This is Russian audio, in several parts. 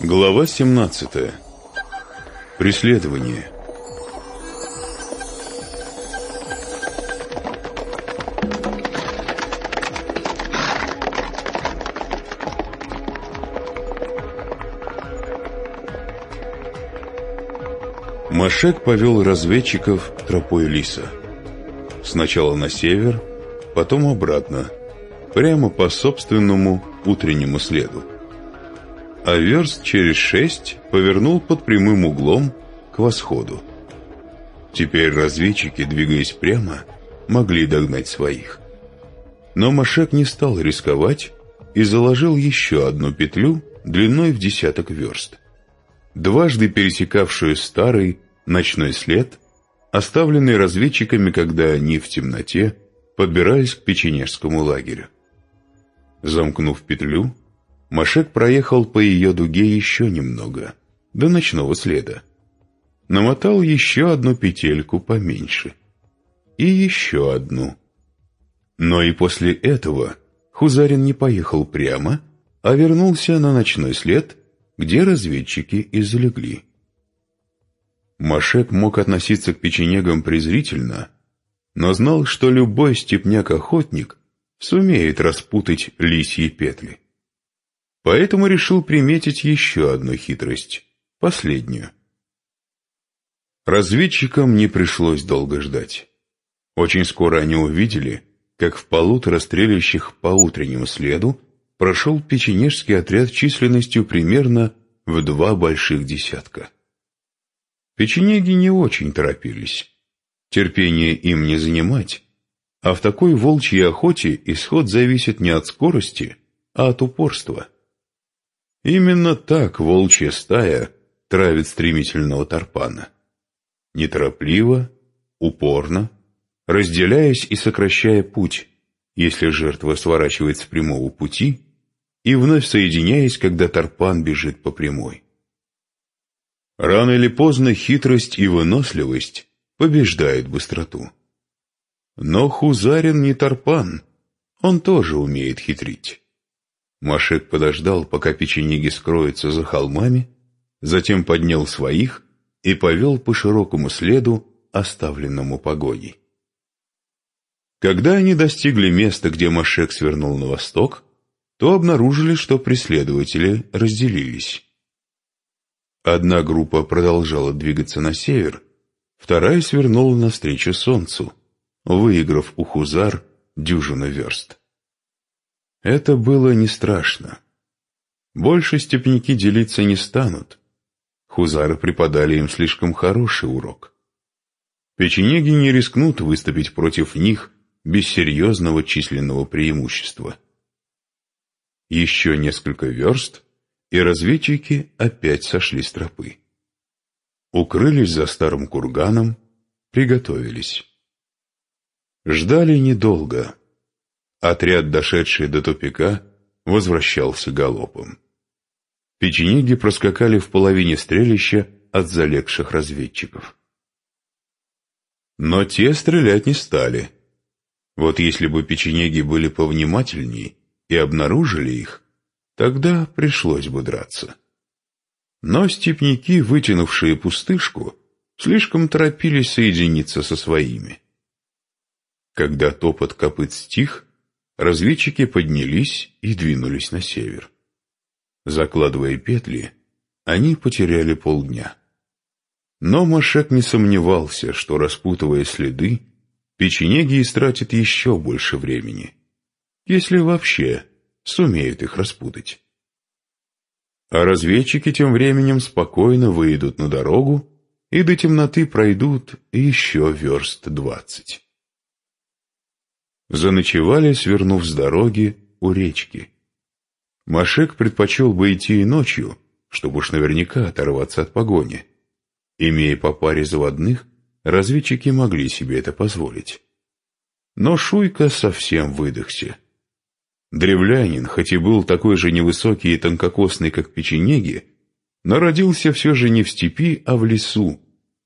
Глава 17. Преследование. Машек повел разведчиков тропой лиса. Сначала на север, потом обратно, прямо по собственному утреннему следу а верст через шесть повернул под прямым углом к восходу. Теперь разведчики, двигаясь прямо, могли догнать своих. Но Машек не стал рисковать и заложил еще одну петлю длиной в десяток верст, дважды пересекавшую старый ночной след, оставленный разведчиками, когда они в темноте подбирались к печенежскому лагерю. Замкнув петлю, Машек проехал по ее дуге еще немного, до ночного следа. Намотал еще одну петельку поменьше. И еще одну. Но и после этого Хузарин не поехал прямо, а вернулся на ночной след, где разведчики и залегли. Машек мог относиться к печенегам презрительно, но знал, что любой степняк-охотник сумеет распутать лисьи петли. Поэтому решил приметить еще одну хитрость, последнюю. Разведчикам не пришлось долго ждать. Очень скоро они увидели, как в полутора стрелящих по утреннему следу прошел печенежский отряд численностью примерно в два больших десятка. Печенеги не очень торопились. Терпение им не занимать, а в такой волчьей охоте исход зависит не от скорости, а от упорства. Именно так волчья стая травит стремительного тарпана. Неторопливо, упорно, разделяясь и сокращая путь, если жертва сворачивает с прямого пути, и вновь соединяясь, когда тарпан бежит по прямой. Рано или поздно хитрость и выносливость побеждают быстроту. Но Хузарин не тарпан, он тоже умеет хитрить. Машек подождал, пока печенеги скроются за холмами, затем поднял своих и повел по широкому следу, оставленному погоней. Когда они достигли места, где Машек свернул на восток, то обнаружили, что преследователи разделились. Одна группа продолжала двигаться на север, вторая свернула навстречу солнцу, выиграв у Хузар дюжину верст. Это было не страшно. Больше степняки делиться не станут. Хузары преподали им слишком хороший урок. Печенеги не рискнут выступить против них без серьезного численного преимущества. Еще несколько верст, и разведчики опять сошли с тропы. Укрылись за старым курганом, приготовились. Ждали недолго. Отряд, дошедший до тупика, возвращался галопом. Печенеги проскакали в половине стрелища от залегших разведчиков. Но те стрелять не стали. Вот если бы печенеги были повнимательней и обнаружили их, тогда пришлось бы драться. Но степняки, вытянувшие пустышку, слишком торопились соединиться со своими. Когда топот копыт стих, разведчики поднялись и двинулись на север. Закладывая петли, они потеряли полдня. Но Машек не сомневался, что, распутывая следы, печенеги истратят еще больше времени, если вообще сумеют их распутать. А разведчики тем временем спокойно выйдут на дорогу и до темноты пройдут еще верст двадцать заночевали, свернув с дороги у речки. Машек предпочел бы идти и ночью, чтобы уж наверняка оторваться от погони. Имея по паре заводных, разведчики могли себе это позволить. Но Шуйка совсем выдохся. Древлянин, хоть и был такой же невысокий и тонкокосный, как печенеги, но родился все же не в степи, а в лесу,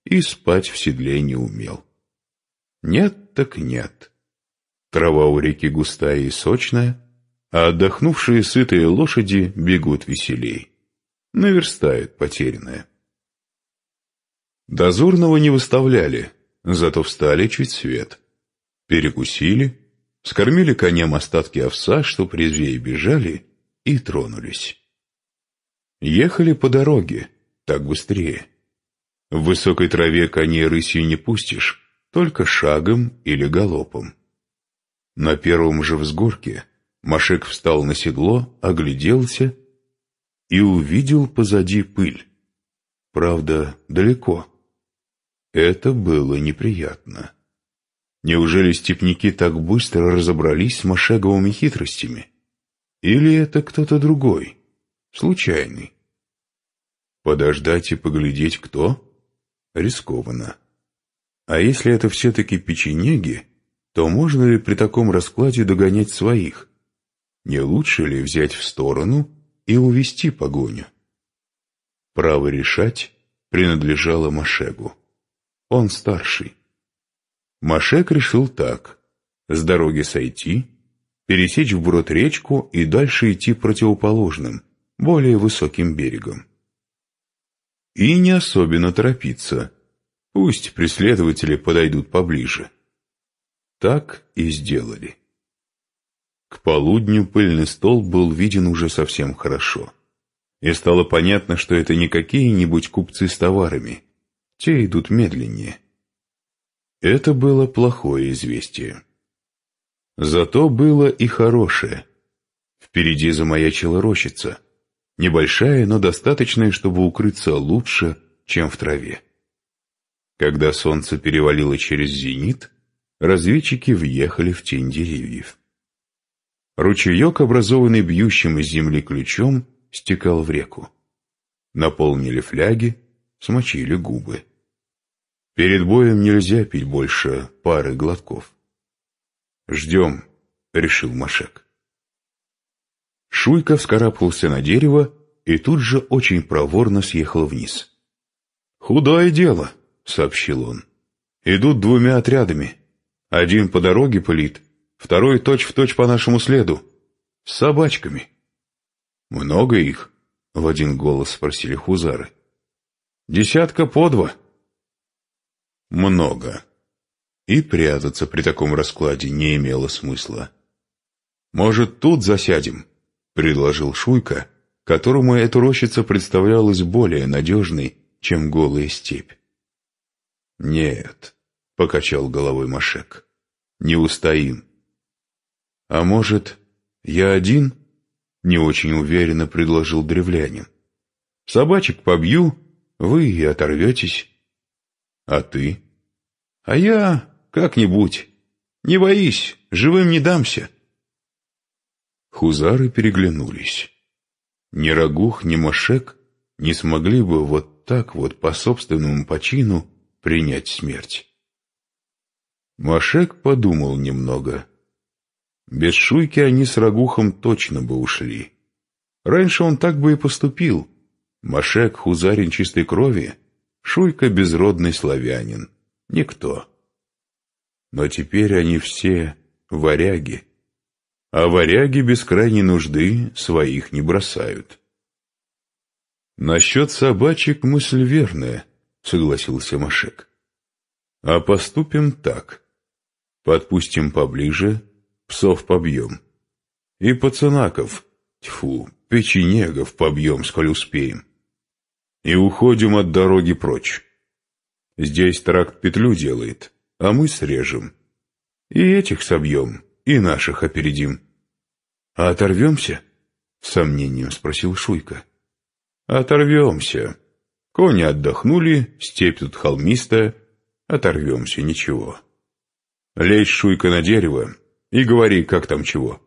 и спать в седле не умел. Нет так нет. Трава у реки густая и сочная, а отдохнувшие сытые лошади бегут веселей. наверстают потерянное. Дозорного не выставляли, зато встали чуть свет. Перекусили, скормили коням остатки овса, что резвее бежали, и тронулись. Ехали по дороге, так быстрее. В высокой траве коней рысью не пустишь, только шагом или галопом. На первом же взгорке Машек встал на седло, огляделся и увидел позади пыль. Правда, далеко. Это было неприятно. Неужели степняки так быстро разобрались с Машеговыми хитростями? Или это кто-то другой, случайный? Подождать и поглядеть кто? Рискованно. А если это все-таки печенеги, то можно ли при таком раскладе догонять своих? Не лучше ли взять в сторону и увести погоню? Право решать принадлежало Машегу. Он старший. Машек решил так. С дороги сойти, пересечь вброд речку и дальше идти противоположным, более высоким берегом. И не особенно торопиться. Пусть преследователи подойдут поближе. Так и сделали. К полудню пыльный стол был виден уже совсем хорошо. И стало понятно, что это не какие-нибудь купцы с товарами. Те идут медленнее. Это было плохое известие. Зато было и хорошее. Впереди замаячила рощица. Небольшая, но достаточная, чтобы укрыться лучше, чем в траве. Когда солнце перевалило через зенит, разведчики въехали в тень деревьев. Ручеек, образованный бьющим из земли ключом, стекал в реку. Наполнили фляги, смочили губы. Перед боем нельзя пить больше пары глотков. «Ждем», — решил Машек. Шуйка вскарабкался на дерево и тут же очень проворно съехал вниз. «Худое дело», — сообщил он. «Идут двумя отрядами. Один по дороге пылит, Второй точь-в-точь точь по нашему следу. С собачками. Много их? В один голос спросили хузары. Десятка по два. Много. И прятаться при таком раскладе не имело смысла. «Может, тут засядем?» — предложил Шуйка, которому эта рощица представлялась более надежной, чем голая степь. «Нет», — покачал головой Машек, — «не устоим. «А может, я один?» — не очень уверенно предложил древлянин. «Собачек побью, вы и оторветесь». «А ты?» «А я как-нибудь. Не боись, живым не дамся». Хузары переглянулись. Ни Рагух, ни Машек не смогли бы вот так вот по собственному почину принять смерть. Машек подумал немного — без Шуйки они с Рагухом точно бы ушли. Раньше он так бы и поступил. Машек хузарин чистой крови, Шуйка безродный славянин. Никто. Но теперь они все варяги. А варяги без крайней нужды своих не бросают. «Насчет собачек мысль верная», — согласился Машек. «А поступим так. Подпустим поближе, псов побьем. И пацанаков, тьфу, печенегов побьем, сколь успеем. И уходим от дороги прочь. Здесь тракт петлю делает, а мы срежем. И этих собьем, и наших опередим. А оторвемся? С сомнением спросил Шуйка. Оторвемся. Кони отдохнули, степь тут холмистая. Оторвемся, ничего. Лезь, Шуйка, на дерево, и говори, как там чего.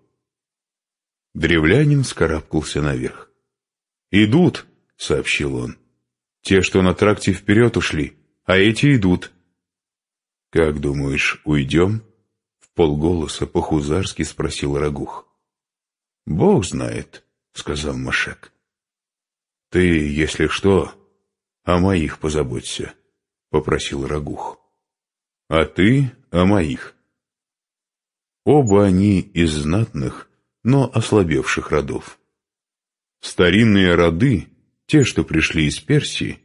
Древлянин скарабкался наверх. «Идут», — сообщил он. «Те, что на тракте вперед ушли, а эти идут». «Как думаешь, уйдем?» — в полголоса по-хузарски спросил Рагух. «Бог знает», — сказал Машек. «Ты, если что, о моих позаботься», — попросил Рагух. «А ты о моих». Оба они из знатных, но ослабевших родов. Старинные роды, те, что пришли из Персии,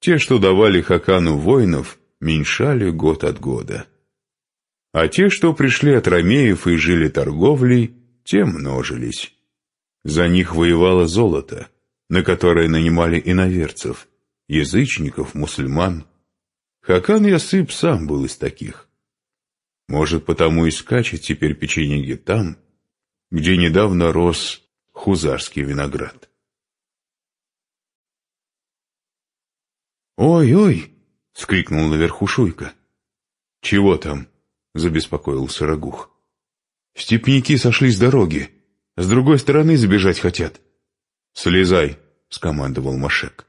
те, что давали Хакану воинов, меньшали год от года. А те, что пришли от ромеев и жили торговлей, те множились. За них воевало золото, на которое нанимали иноверцев, язычников, мусульман. Хакан Ясып сам был из таких. Может, потому и скачет теперь печенеги там, где недавно рос хузарский виноград. «Ой-ой!» — скрикнул наверху Шуйка. «Чего там?» — забеспокоился Рагух. «Степняки сошли с дороги. С другой стороны забежать хотят». «Слезай!» — скомандовал Машек.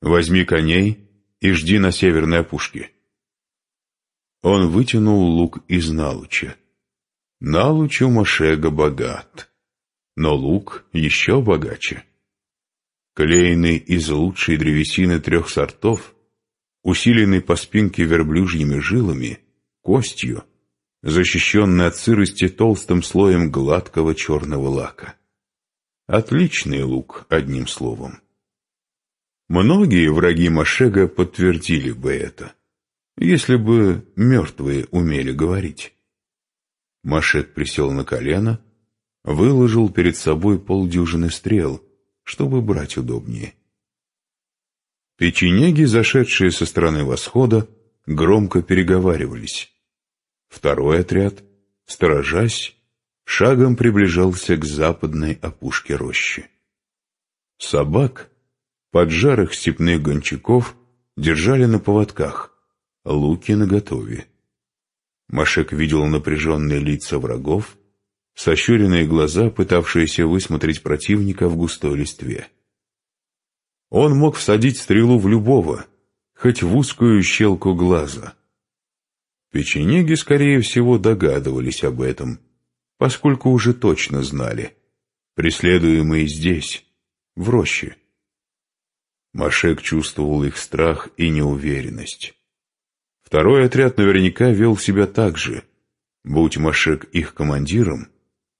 «Возьми коней и жди на северной опушке». Он вытянул лук из налуча. Налуч у Машега богат, но лук еще богаче. Клеенный из лучшей древесины трех сортов, усиленный по спинке верблюжьими жилами, костью, защищенный от сырости толстым слоем гладкого черного лака. Отличный лук, одним словом. Многие враги Машега подтвердили бы это если бы мертвые умели говорить. Машек присел на колено, выложил перед собой полдюжины стрел, чтобы брать удобнее. Печенеги, зашедшие со стороны восхода, громко переговаривались. Второй отряд, сторожась, шагом приближался к западной опушке рощи. Собак, поджарых степных гончаков, держали на поводках — луки наготове. Машек видел напряженные лица врагов, сощуренные глаза, пытавшиеся высмотреть противника в густой листве. Он мог всадить стрелу в любого, хоть в узкую щелку глаза. Печенеги, скорее всего, догадывались об этом, поскольку уже точно знали. Преследуемые здесь, в роще. Машек чувствовал их страх и неуверенность. Второй отряд наверняка вел себя так же. Будь Машек их командиром,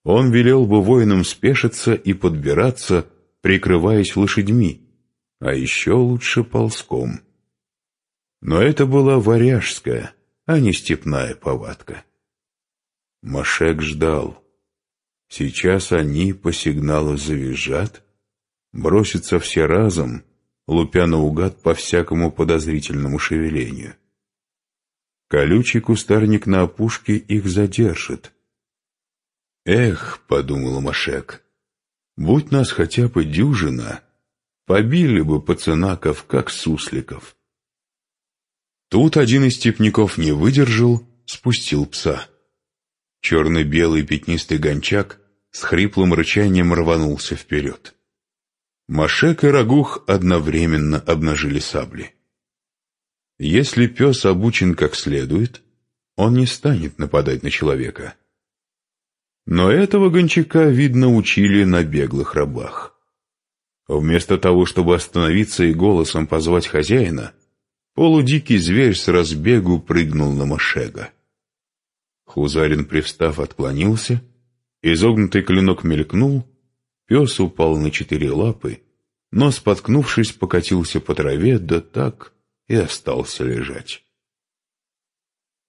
он велел бы воинам спешиться и подбираться, прикрываясь лошадьми, а еще лучше ползком. Но это была варяжская, а не степная повадка. Машек ждал. Сейчас они по сигналу завизжат, бросятся все разом, лупя наугад по всякому подозрительному шевелению. Колючий кустарник на опушке их задержит. «Эх», — подумал Машек, — «будь нас хотя бы дюжина, побили бы пацанаков, как сусликов». Тут один из степняков не выдержал, спустил пса. Черно-белый пятнистый гончак с хриплым рычанием рванулся вперед. Машек и Рагух одновременно обнажили сабли. Если пес обучен как следует, он не станет нападать на человека. Но этого гончака, видно, учили на беглых рабах. Вместо того, чтобы остановиться и голосом позвать хозяина, полудикий зверь с разбегу прыгнул на Машега. Хузарин, привстав, отклонился, изогнутый клинок мелькнул, пес упал на четыре лапы, но, споткнувшись, покатился по траве, да так, и остался лежать.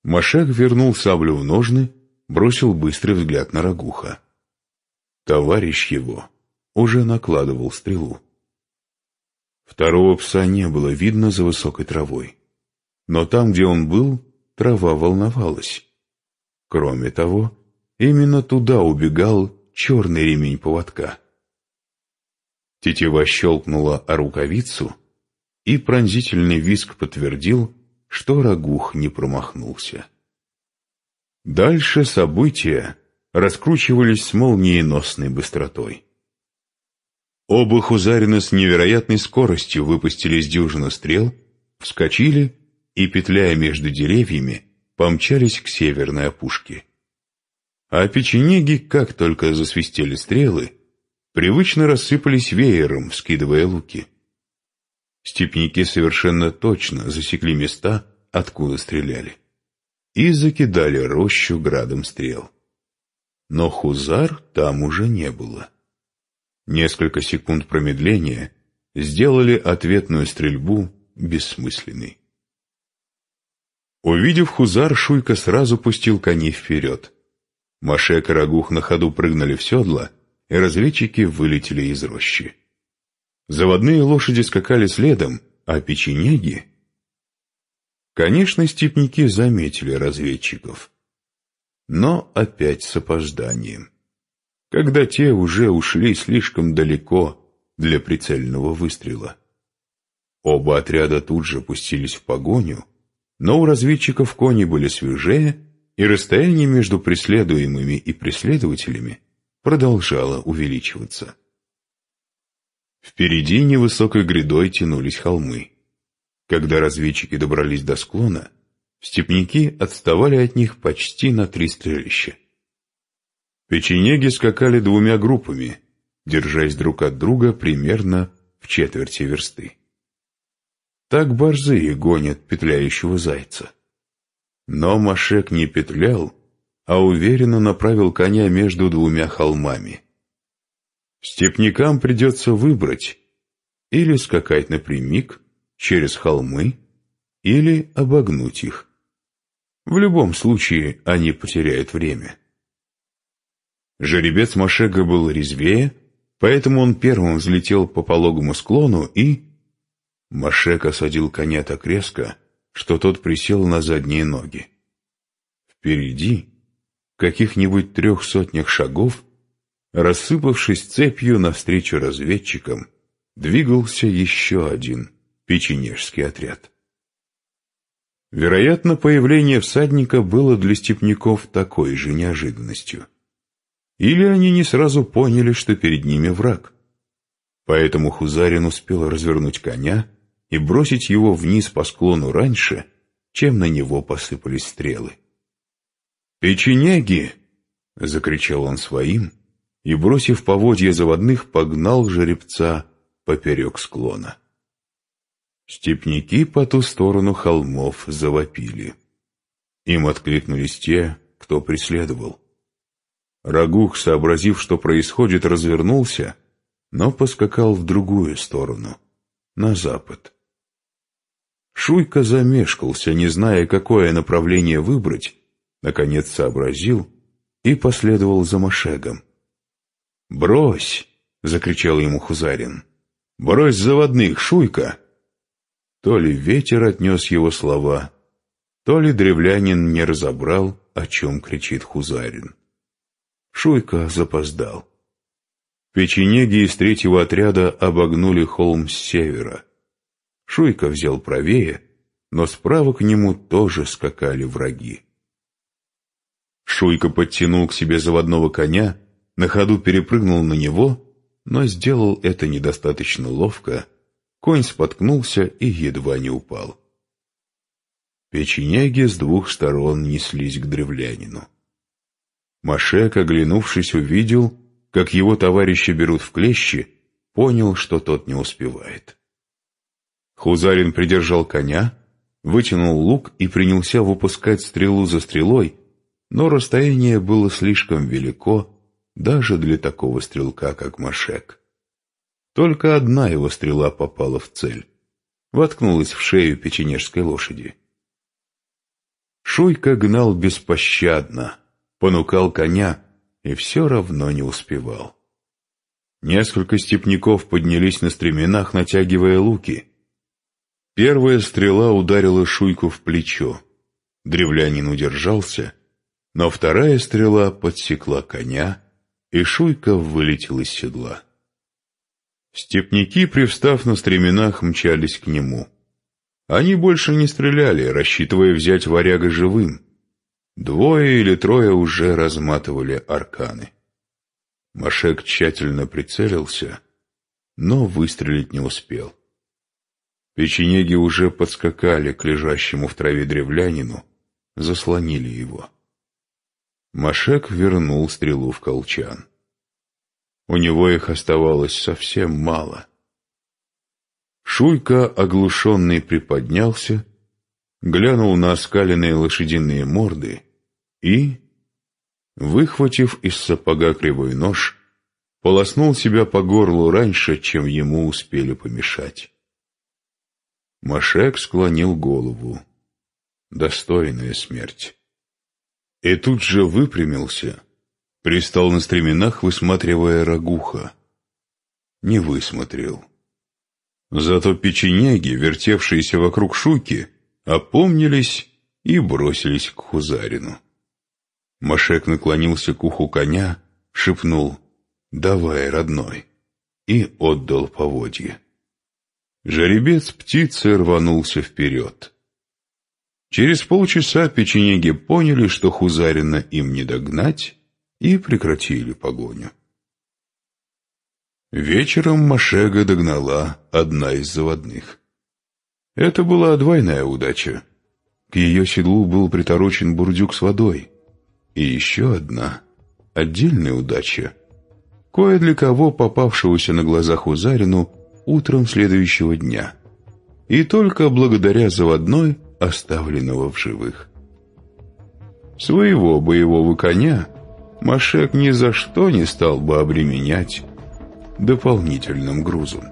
Машек вернул саблю в ножны, бросил быстрый взгляд на Рагуха. Товарищ его уже накладывал стрелу. Второго пса не было видно за высокой травой. Но там, где он был, трава волновалась. Кроме того, именно туда убегал черный ремень поводка. Тетива щелкнула о рукавицу — и пронзительный виск подтвердил, что Рагух не промахнулся. Дальше события раскручивались с молниеносной быстротой. Оба Хузарина с невероятной скоростью выпустили с дюжины стрел, вскочили и, петляя между деревьями, помчались к северной опушке. А печенеги, как только засвистели стрелы, привычно рассыпались веером, скидывая луки. Степники совершенно точно засекли места, откуда стреляли, и закидали рощу градом стрел. Но Хузар там уже не было. Несколько секунд промедления сделали ответную стрельбу бессмысленной. Увидев Хузар, Шуйка сразу пустил коней вперед. Машек и Рагух на ходу прыгнули в седло, и разведчики вылетели из рощи. Заводные лошади скакали следом, а печенеги... Конечно, степники заметили разведчиков. Но опять с опозданием. Когда те уже ушли слишком далеко для прицельного выстрела. Оба отряда тут же пустились в погоню, но у разведчиков кони были свежее, и расстояние между преследуемыми и преследователями продолжало увеличиваться. Впереди невысокой грядой тянулись холмы. Когда разведчики добрались до склона, степняки отставали от них почти на три стрелища. Печенеги скакали двумя группами, держась друг от друга примерно в четверти версты. Так борзые гонят петляющего зайца. Но Машек не петлял, а уверенно направил коня между двумя холмами. Степнякам придется выбрать или скакать напрямик через холмы, или обогнуть их. В любом случае они потеряют время. Жеребец Машега был резвее, поэтому он первым взлетел по пологому склону и, Машек осадил коня так резко, что тот присел на задние ноги. Впереди, каких-нибудь трех сотнях шагов, рассыпавшись цепью навстречу разведчикам, двигался еще один печенежский отряд. Вероятно, появление всадника было для степняков такой же неожиданностью. Или они не сразу поняли, что перед ними враг. Поэтому Хузарин успел развернуть коня и бросить его вниз по склону раньше, чем на него посыпались стрелы. «Печеняги!» — закричал он своим, и, бросив поводья заводных, погнал жеребца поперек склона. Степники по ту сторону холмов завопили. Им откликнулись те, кто преследовал. Рагух, сообразив, что происходит, развернулся, но поскакал в другую сторону, на запад. Шуйка замешкался, не зная, какое направление выбрать, наконец сообразил и последовал за Машегом. «Брось!» — закричал ему Хузарин. «Брось заводных, Шуйка!» То ли ветер отнес его слова, то ли древлянин не разобрал, о чем кричит Хузарин. Шуйка запоздал. Печенеги из третьего отряда обогнули холм с севера. Шуйка взял правее, но справа к нему тоже скакали враги. Шуйка подтянул к себе заводного коня, на ходу перепрыгнул на него, но сделал это недостаточно ловко. Конь споткнулся и едва не упал. Печеняги с двух сторон неслись к древлянину. Машек, оглянувшись, увидел, как его товарищи берут в клещи, понял, что тот не успевает. Хузарин придержал коня, вытянул лук и принялся выпускать стрелу за стрелой, но расстояние было слишком велико даже для такого стрелка, как Машек. Только одна его стрела попала в цель, воткнулась в шею печенежской лошади. Шуйка гнал беспощадно, понукал коня и все равно не успевал. Несколько степняков поднялись на стременах, натягивая луки — Первая стрела ударила Шуйку в плечо. Древлянин удержался, но вторая стрела подсекла коня, и Шуйка вылетел из седла. Степняки, привстав на стременах, мчались к нему. Они больше не стреляли, рассчитывая взять варяга живым. Двое или трое уже разматывали арканы. Машек тщательно прицелился, но выстрелить не успел. Печенеги уже подскакали к лежащему в траве древлянину, заслонили его. Машек вернул стрелу в колчан. У него их оставалось совсем мало. Шуйка, оглушенный, приподнялся, глянул на оскаленные лошадиные морды и, выхватив из сапога кривой нож, полоснул себя по горлу раньше, чем ему успели помешать. Машек склонил голову. Достойная смерть. И тут же выпрямился, пристал на стременах, высматривая рагуха. Не высмотрел. Зато печенеги, вертевшиеся вокруг шуки, опомнились и бросились к Хузарину. Машек наклонился к уху коня, шепнул «Давай, родной!» и отдал поводье. Жеребец птицы рванулся вперед. Через полчаса печенеги поняли, что Хузарина им не догнать, и прекратили погоню. Вечером Машега догнала одна из заводных. Это была двойная удача. К ее седлу был приторочен бурдюк с водой. И еще одна, отдельная удача. Кое для кого попавшегося на глазах Узарину утром следующего дня. И только благодаря заводной, оставленного в живых. Своего боевого коня Машек ни за что не стал бы обременять дополнительным грузом.